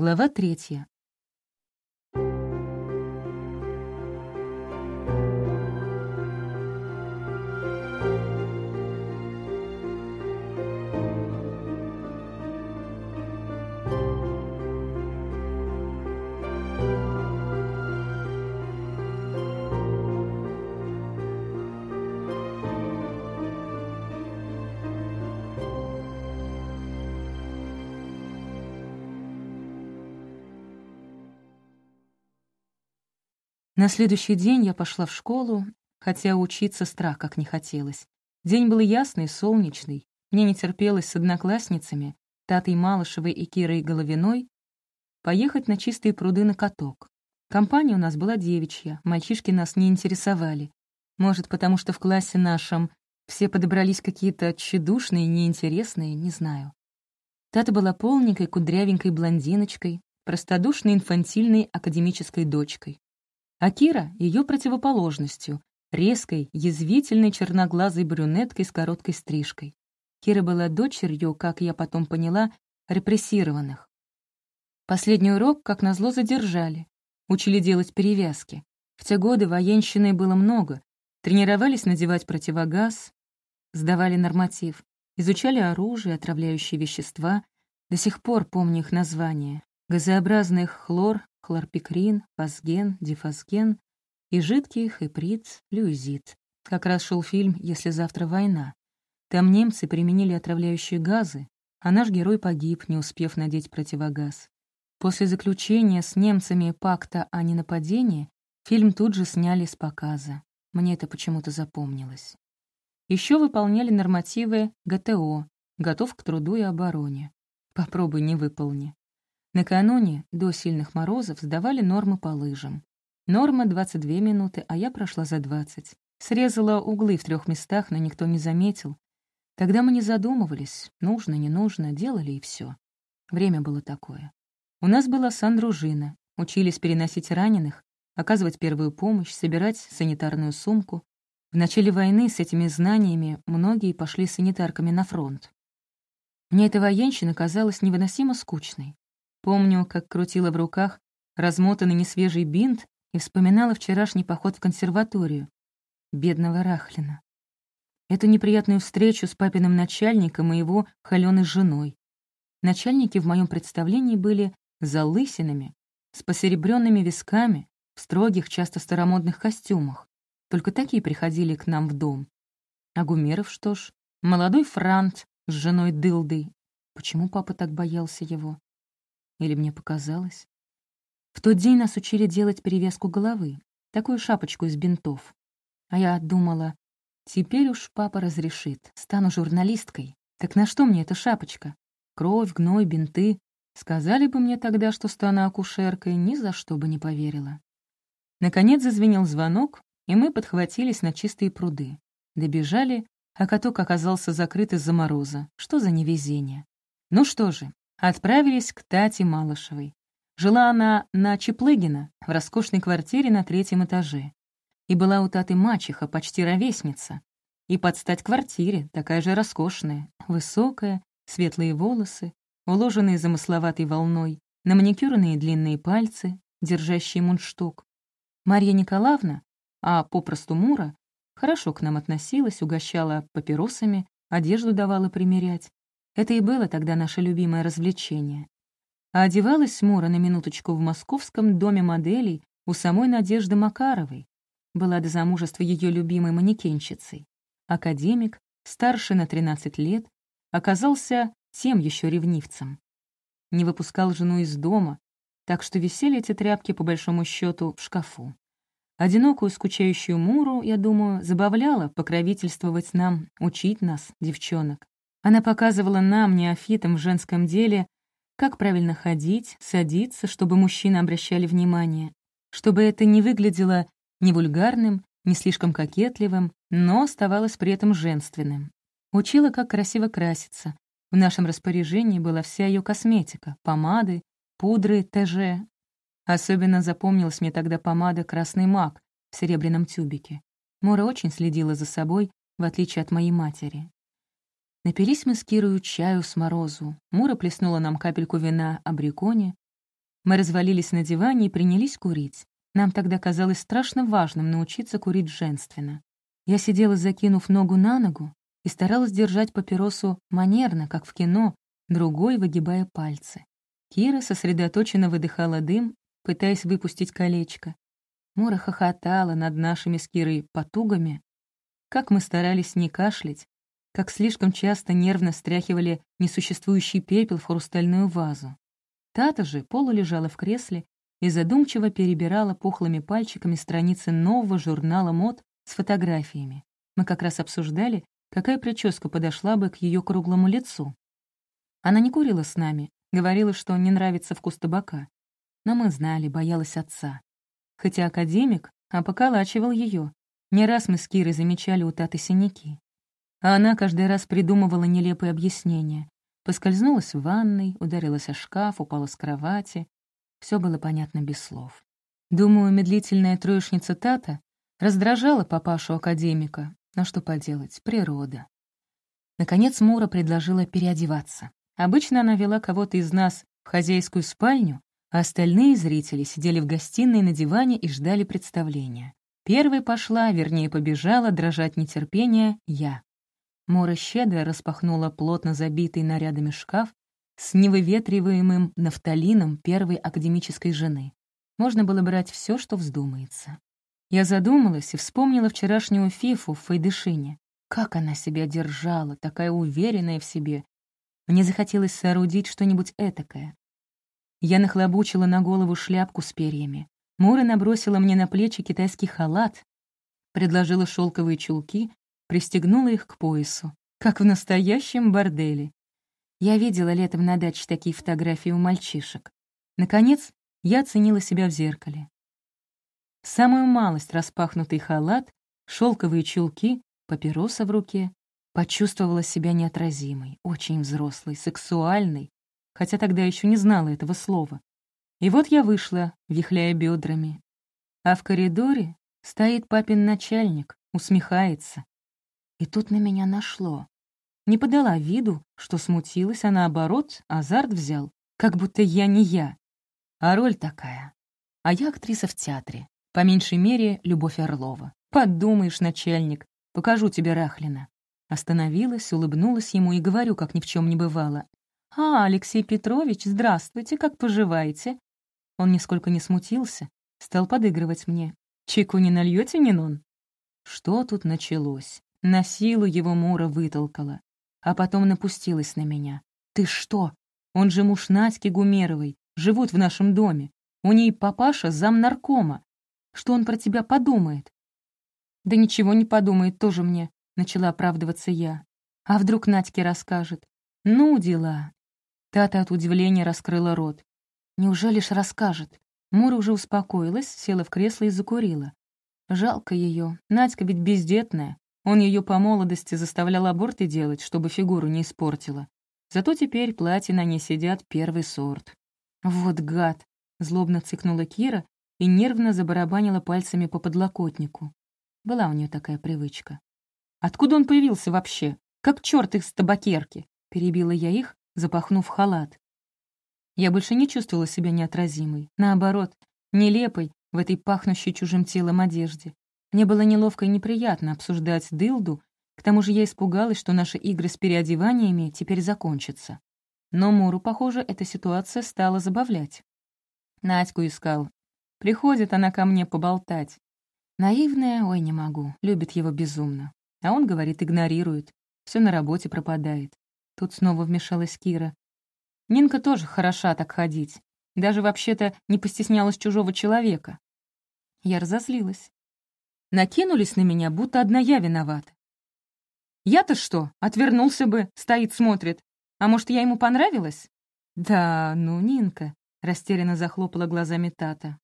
Глава третья. На следующий день я пошла в школу, хотя учиться страх как не хотелось. День был ясный, солнечный. Мне не терпелось с одноклассницами, Татой Малышевой и Кирой Головиной, поехать на чистые пруды на каток. Компания у нас была девичья, мальчишки нас не интересовали. Может, потому что в классе нашем все подобрались какие-то тщедушные, неинтересные, не знаю. Тата была полненькой, кудрявенькой блондиночкой, простодушной, инфантильной академической дочкой. А Кира — ее противоположностью, резкой, язвительной черноглазой брюнеткой с короткой стрижкой. Кира была дочерью, как я потом поняла, репрессированных. Последний урок, как назло, задержали. Учили делать перевязки. В те годы военщины было много. Тренировались надевать противогаз, сдавали норматив, изучали оружие, отравляющие вещества. До сих пор помню их названия. Газообразных хлор, хлорпикрин, фазген, дифазген и жидкий хеприт, люизит. Как раз шел фильм «Если завтра война». Там немцы применили отравляющие газы, а наш герой погиб, не успев надеть противогаз. После заключения с немцами пакта о ненападении фильм тут же сняли с показа. Мне это почему-то запомнилось. Еще выполняли нормативы ГТО «Готов к труду и обороне». Попробуй не выполни. Накануне, до сильных морозов, сдавали нормы по лыжам. Норма — 22 минуты, а я прошла за 20. Срезала углы в трех местах, но никто не заметил. Тогда мы не задумывались, нужно, не нужно, делали и все. Время было такое. У нас была сан-дружина, учились переносить раненых, оказывать первую помощь, собирать санитарную сумку. В начале войны с этими знаниями многие пошли санитарками на фронт. Мне эта военщина казалась невыносимо скучной. Помню, как крутила в руках размотанный несвежий бинт и вспоминала вчерашний поход в консерваторию. Бедного Рахлина. Эту неприятную встречу с папиным начальником и его холёной женой. Начальники в моем представлении были залысинами, с посеребренными висками, в строгих, часто старомодных костюмах. Только такие приходили к нам в дом. А Гумеров что ж? Молодой франт с женой Дылдой. Почему папа так боялся его? Или мне показалось? В тот день нас учили делать перевязку головы, такую шапочку из бинтов. А я думала, теперь уж папа разрешит, стану журналисткой. Так на что мне эта шапочка? Кровь, гной, бинты. Сказали бы мне тогда, что стану акушеркой, ни за что бы не поверила. Наконец зазвенел звонок, и мы подхватились на чистые пруды. Добежали, а каток оказался закрыт из-за мороза. Что за невезение? Ну что же, отправились к Тате Малышевой. Жила она на Чеплыгина, в роскошной квартире на третьем этаже. И была у Таты мачеха, почти ровесница. И под стать квартире, такая же роскошная, высокая, светлые волосы, уложенные замысловатой волной, на маникюрные длинные пальцы, держащие мундштук. Марья Николаевна, а попросту Мура, хорошо к нам относилась, угощала папиросами, одежду давала примерять. Это и было тогда наше любимое развлечение. А одевалась Мура на минуточку в московском доме моделей у самой Надежды Макаровой. Была до замужества ее любимой манекенщицей. Академик, старше на 13 лет, оказался тем еще ревнивцем. Не выпускал жену из дома, так что висели эти тряпки, по большому счету, в шкафу. Одинокую, скучающую Муру, я думаю, забавляло покровительствовать нам, учить нас, девчонок. Она показывала нам, неофитам в женском деле, как правильно ходить, садиться, чтобы мужчины обращали внимание, чтобы это не выглядело ни вульгарным, не слишком кокетливым, но оставалось при этом женственным. Учила, как красиво краситься. В нашем распоряжении была вся ее косметика, помады, пудры, ТЖ. Особенно запомнилась мне тогда помада «Красный мак» в серебряном тюбике. Мора очень следила за собой, в отличие от моей матери. Напились мы с Кирою чаю с морозу. Мура плеснула нам капельку вина абриконе. Мы развалились на диване и принялись курить. Нам тогда казалось страшно важным научиться курить женственно. Я сидела, закинув ногу на ногу, и старалась держать папиросу манерно, как в кино, другой выгибая пальцы. Кира сосредоточенно выдыхала дым, пытаясь выпустить колечко. Мора хохотала над нашими с Кирой потугами. Как мы старались не кашлять, как слишком часто нервно стряхивали несуществующий пепел в хрустальную вазу. Тата же полулежала в кресле и задумчиво перебирала пухлыми пальчиками страницы нового журнала мод с фотографиями. Мы как раз обсуждали, какая прическа подошла бы к ее круглому лицу. Она не курила с нами, говорила, что не нравится вкус табака. Но мы знали, боялась отца. Хотя академик, а поколачивал ее. Не раз мы с Кирой замечали у Таты синяки. А она каждый раз придумывала нелепые объяснения. Поскользнулась в ванной, ударилась о шкаф, упала с кровати. Все было понятно без слов. Думаю, медлительная троечница Тата раздражала папашу-академика. Но что поделать, природа. Наконец Мура предложила переодеваться. Обычно она вела кого-то из нас в хозяйскую спальню, а остальные зрители сидели в гостиной на диване и ждали представления. Первой пошла, вернее, побежала, дрожать нетерпения, я. Мора щедро распахнула плотно забитый нарядами шкаф с невыветриваемым нафталином первой академической жены. Можно было брать все, что вздумается. Я задумалась и вспомнила вчерашнюю Фифу в Фейдышине. Как она себя держала, такая уверенная в себе. Мне захотелось соорудить что-нибудь этакое. Я нахлобучила на голову шляпку с перьями. Мура набросила мне на плечи китайский халат, предложила шелковые чулки, пристегнула их к поясу, как в настоящем борделе. Я видела летом на даче такие фотографии у мальчишек. Наконец, я оценила себя в зеркале. Самую малость распахнутый халат, шелковые чулки, папироса в руке. Почувствовала себя неотразимой, очень взрослой, сексуальной, хотя тогда еще не знала этого слова. И вот я вышла, вихляя бедрами. А в коридоре стоит папин начальник, усмехается. И тут на меня нашло. Не подала виду, что смутилась, а наоборот, азарт взял, как будто я не я. А роль такая. А я актриса в театре. По меньшей мере, Любовь Орлова. Подумаешь, начальник, покажу тебе Рахлина. Остановилась, улыбнулась ему и говорю, как ни в чем не бывало. «А, Алексей Петрович, здравствуйте, как поживаете?» Он нисколько не смутился, стал подыгрывать мне. «Чайку не нальете, Нинон?» Что тут началось? На силу его Мура вытолкала, а потом напустилась на меня. «Ты что? Он же муж Надьки Гумеровой, живут в нашем доме. У ней папаша зам наркома. Что он про тебя подумает?» «Да ничего не подумает тоже мне», — начала оправдываться я. «А вдруг Надьке расскажет?» «Ну, дела». Тата от удивления раскрыла рот. «Неужели ж расскажет?» Мура уже успокоилась, села в кресло и закурила. Жалко ее. Надька ведь бездетная. Он ее по молодости заставлял аборты делать, чтобы фигуру не испортила. Зато теперь платья на ней сидят первый сорт. «Вот гад!» — злобно цикнула Кира и нервно забарабанила пальцами по подлокотнику. Была у нее такая привычка. «Откуда он появился вообще? Как черт их с табакерки!» — перебила я их, запахнув халат. Я больше не чувствовала себя неотразимой. Наоборот, нелепой в этой пахнущей чужим телом одежде. Мне было неловко и неприятно обсуждать дылду, к тому же я испугалась, что наши игры с переодеваниями теперь закончатся. Но Муру, похоже, эта ситуация стала забавлять. Надьку искал. Приходит она ко мне поболтать. Наивная, ой, не могу, любит его безумно. А он, говорит, игнорирует. Все на работе пропадает. Тут снова вмешалась Кира. Нинка тоже хороша так ходить. Даже вообще-то не постеснялась чужого человека. Я разозлилась накинулись на меня, будто одна я виновата. Я-то что, отвернулся бы, стоит, смотрит. А может, я ему понравилась? Да, ну, Нинка, растерянно захлопала глазами Тата.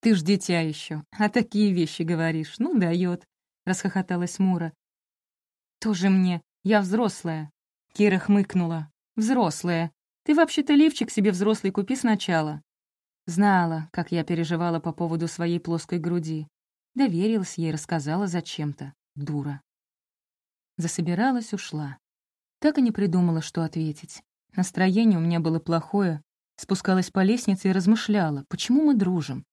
Ты ж дитя еще, а такие вещи говоришь, ну, дает, расхохоталась Мура. Тоже мне, я взрослая. Кира хмыкнула. Взрослая. Ты вообще-то лифчик себе взрослый купи сначала. Знала, как я переживала по поводу своей плоской груди. Доверилась ей, рассказала зачем-то. Дура. Засобиралась, ушла. Так и не придумала, что ответить. Настроение у меня было плохое. Спускалась по лестнице и размышляла, почему мы дружим.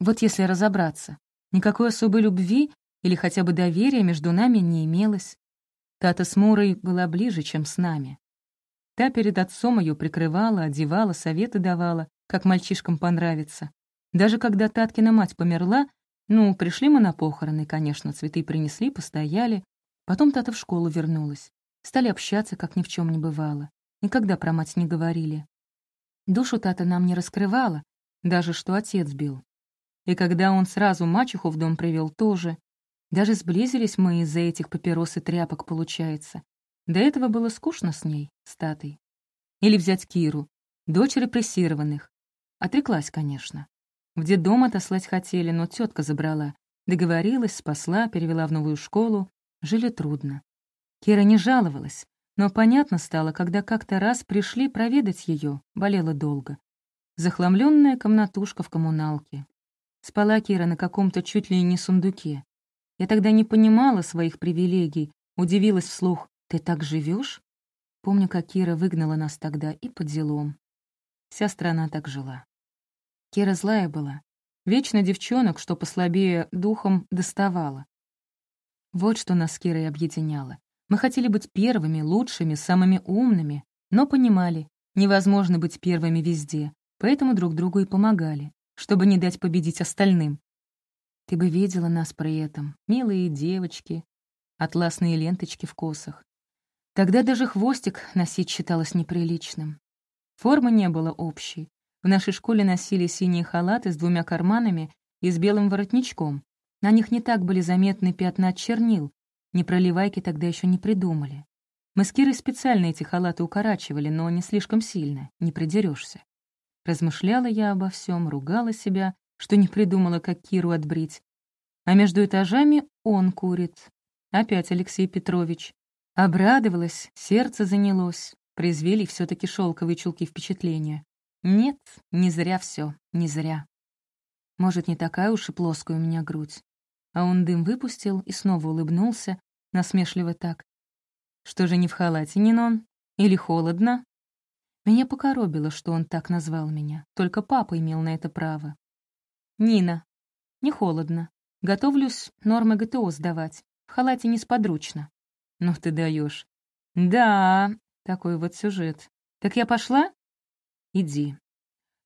Вот если разобраться, никакой особой любви или хотя бы доверия между нами не имелось. Тата с Мурой была ближе, чем с нами. Та перед отцом ее прикрывала, одевала, советы давала, как мальчишкам понравится. Даже когда Таткина мать померла, ну, пришли мы на похороны, конечно, цветы принесли, постояли. Потом Тата в школу вернулась. Стали общаться, как ни в чем не бывало. Никогда про мать не говорили. Душу Тата нам не раскрывала, даже что отец бил. И когда он сразу мачеху в дом привел, тоже. Даже сблизились мы из-за этих папирос и тряпок, получается. До этого было скучно с ней, с Татой. Или взять Киру, дочь репрессированных. Отреклась, конечно. В детдом отослать хотели, но тетка забрала. Договорилась, спасла, перевела в новую школу. Жили трудно. Кира не жаловалась, но понятно стало, когда как-то раз пришли проведать ее, болела долго. Захламленная комнатушка в коммуналке. Спала Кира на каком-то чуть ли не сундуке. Я тогда не понимала своих привилегий, удивилась вслух. «Ты так живешь? Помню, как Кира выгнала нас тогда и по делам. Вся страна так жила. Кира злая была. Вечно девчонок, что послабее духом, доставала. Вот что нас с Кирой объединяло. Мы хотели быть первыми, лучшими, самыми умными, но понимали, невозможно быть первыми везде, поэтому друг другу и помогали, чтобы не дать победить остальным. Ты бы видела нас при этом, милые девочки, атласные ленточки в косах. Тогда даже хвостик носить считалось неприличным. Формы не было общей, в нашей школе носили синие халаты с двумя карманами и с белым воротничком. На них не так были заметны пятна от чернил. Непроливайки тогда еще не придумали. Мы с Кирой специально эти халаты укорачивали, но не слишком сильно, не придерешься. Размышляла я обо всем, ругала себя, что не придумала, как Киру отбрить. А между этажами он курит. Опять Алексей Петрович. Обрадовалась, сердце занялось. Произвели все таки шелковые чулки впечатления. Нет, не зря все, не зря. Может, не такая уж и плоская у меня грудь. А он дым выпустил и снова улыбнулся, насмешливо так. Что же не в халате, Нинон? Или холодно? Меня покоробило, что он так назвал меня. Только папа имел на это право. Нина. Не холодно. Готовлюсь нормы ГТО сдавать. В халате несподручно. Ну ты даешь. Да, такой вот сюжет. Так я пошла? Иди.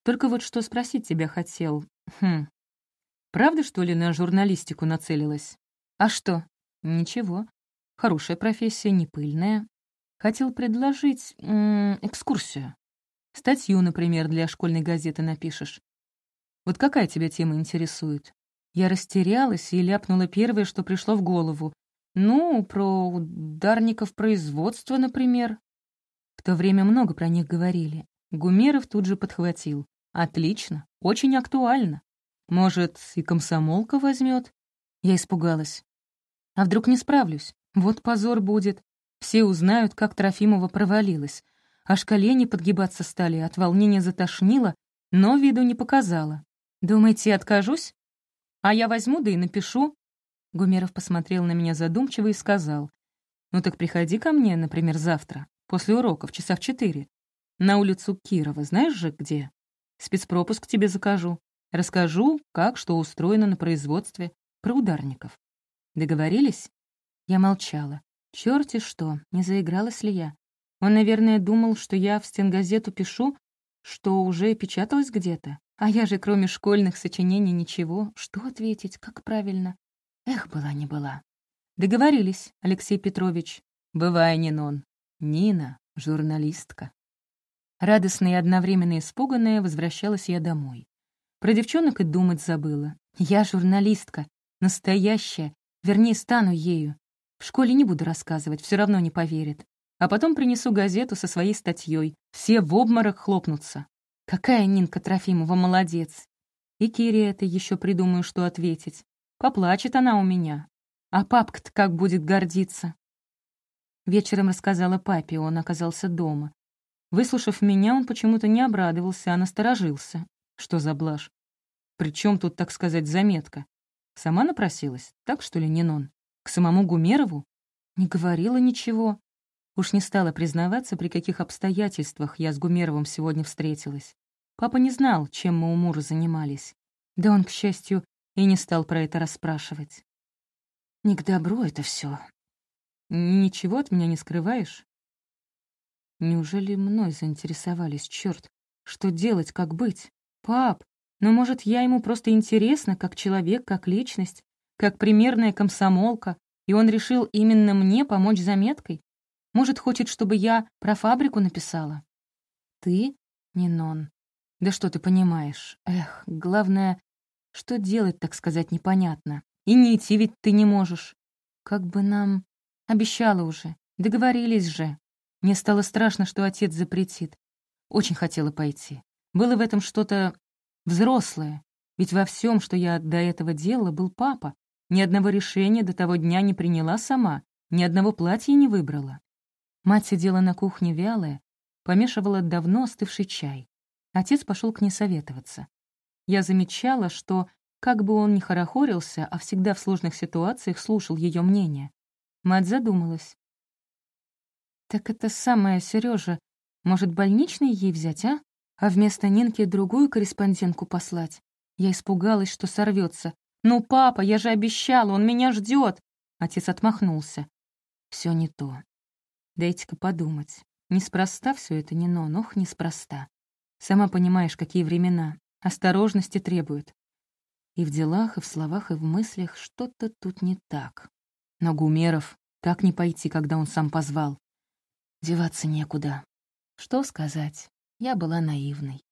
Только вот что спросить тебя хотел. Хм. Правда, что ли, на журналистику нацелилась? А что? Ничего. Хорошая профессия, не пыльная. Хотел предложить м -м, экскурсию. Статью, например, для школьной газеты напишешь. Вот какая тебя тема интересует? Я растерялась и ляпнула первое, что пришло в голову. Ну, про ударников производства, например. В то время много про них говорили. Гумеров тут же подхватил. «Отлично, очень актуально. Может, и комсомолка возьмет?» Я испугалась. «А вдруг не справлюсь? Вот позор будет. Все узнают, как Трофимова провалилась. Аж колени подгибаться стали, от волнения затошнило, но виду не показала. Думаете, откажусь? А я возьму, да и напишу». Гумеров посмотрел на меня задумчиво и сказал. «Ну так приходи ко мне, например, завтра, после уроков, часа в четыре. На улицу Кирова, знаешь же где? Спецпропуск тебе закажу. Расскажу, как что устроено на производстве, про ударников. Договорились?» Я молчала. Чёрти что, не заигралась ли я? Он, наверное, думал, что я в стенгазету пишу, что уже печаталось где-то. А я же, кроме школьных сочинений, ничего. Что ответить, как правильно? Эх, была не была. Договорились, Алексей Петрович. Бывай, Нинон. Нина, журналистка. Радостная и одновременно испуганная возвращалась я домой. Про девчонок и думать забыла. Я журналистка, настоящая, вернее, стану ею. В школе не буду рассказывать, все равно не поверят. А потом принесу газету со своей статьей. Все в обморок хлопнутся. Какая Нинка Трофимова молодец. И Кире это еще придумаю, что ответить. Поплачет она у меня. А папка-то как будет гордиться. Вечером рассказала папе, он оказался дома. Выслушав меня, он почему-то не обрадовался, а насторожился. Что за блажь? Причем тут, так сказать, заметка? Сама напросилась? Так, что ли, Нинон? К самому Гумерову? Не говорила ничего. Уж не стала признаваться, при каких обстоятельствах я с Гумеровым сегодня встретилась. Папа не знал, чем мы у Мура занимались. Да он, к счастью, и не стал про это расспрашивать. Не к добру это все. Ничего от меня не скрываешь? Неужели мной заинтересовались, черт? Что делать, как быть? Пап, ну, может, я ему просто интересна, как человек, как личность, как примерная комсомолка, и он решил именно мне помочь заметкой? Может, хочет, чтобы я про фабрику написала? Ты, Нинон? Да что ты понимаешь? Эх, главное, что делать, так сказать, непонятно. И не идти ведь ты не можешь. Как бы нам... Обещала уже. Договорились же. Мне стало страшно, что отец запретит. Очень хотела пойти. Было в этом что-то взрослое. Ведь во всем, что я до этого делала, был папа. Ни одного решения до того дня не приняла сама, ни одного платья не выбрала. Мать сидела на кухне вялая, помешивала давно остывший чай. Отец пошел к ней советоваться. Я замечала, что, как бы он ни хорохорился, а всегда в сложных ситуациях слушал ее мнение. Мать задумалась. «Так это самая Сережа. Может, больничный ей взять, а? А вместо Нинки другую корреспондентку послать? Я испугалась, что сорвется. «Ну, папа, я же обещала, он меня ждет. Отец отмахнулся. Все не то. Дайте-ка подумать. Неспроста все это, не но, ох, неспроста. Сама понимаешь, какие времена. Осторожности требуют. И в делах, и в словах, и в мыслях что-то тут не так. Но Гумеров, как не пойти, когда он сам позвал? Деваться некуда. Что сказать? Я была наивной.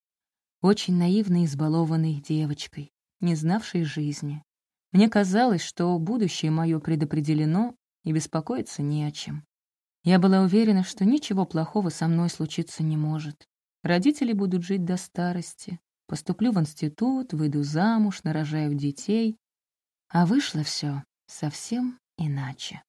Очень наивной, избалованной девочкой, не знавшей жизни. Мне казалось, что будущее мое предопределено, и беспокоиться не о чем. Я была уверена, что ничего плохого со мной случиться не может. Родители будут жить до старости. Поступлю в институт, выйду замуж, нарожаю детей. А вышло все совсем иначе.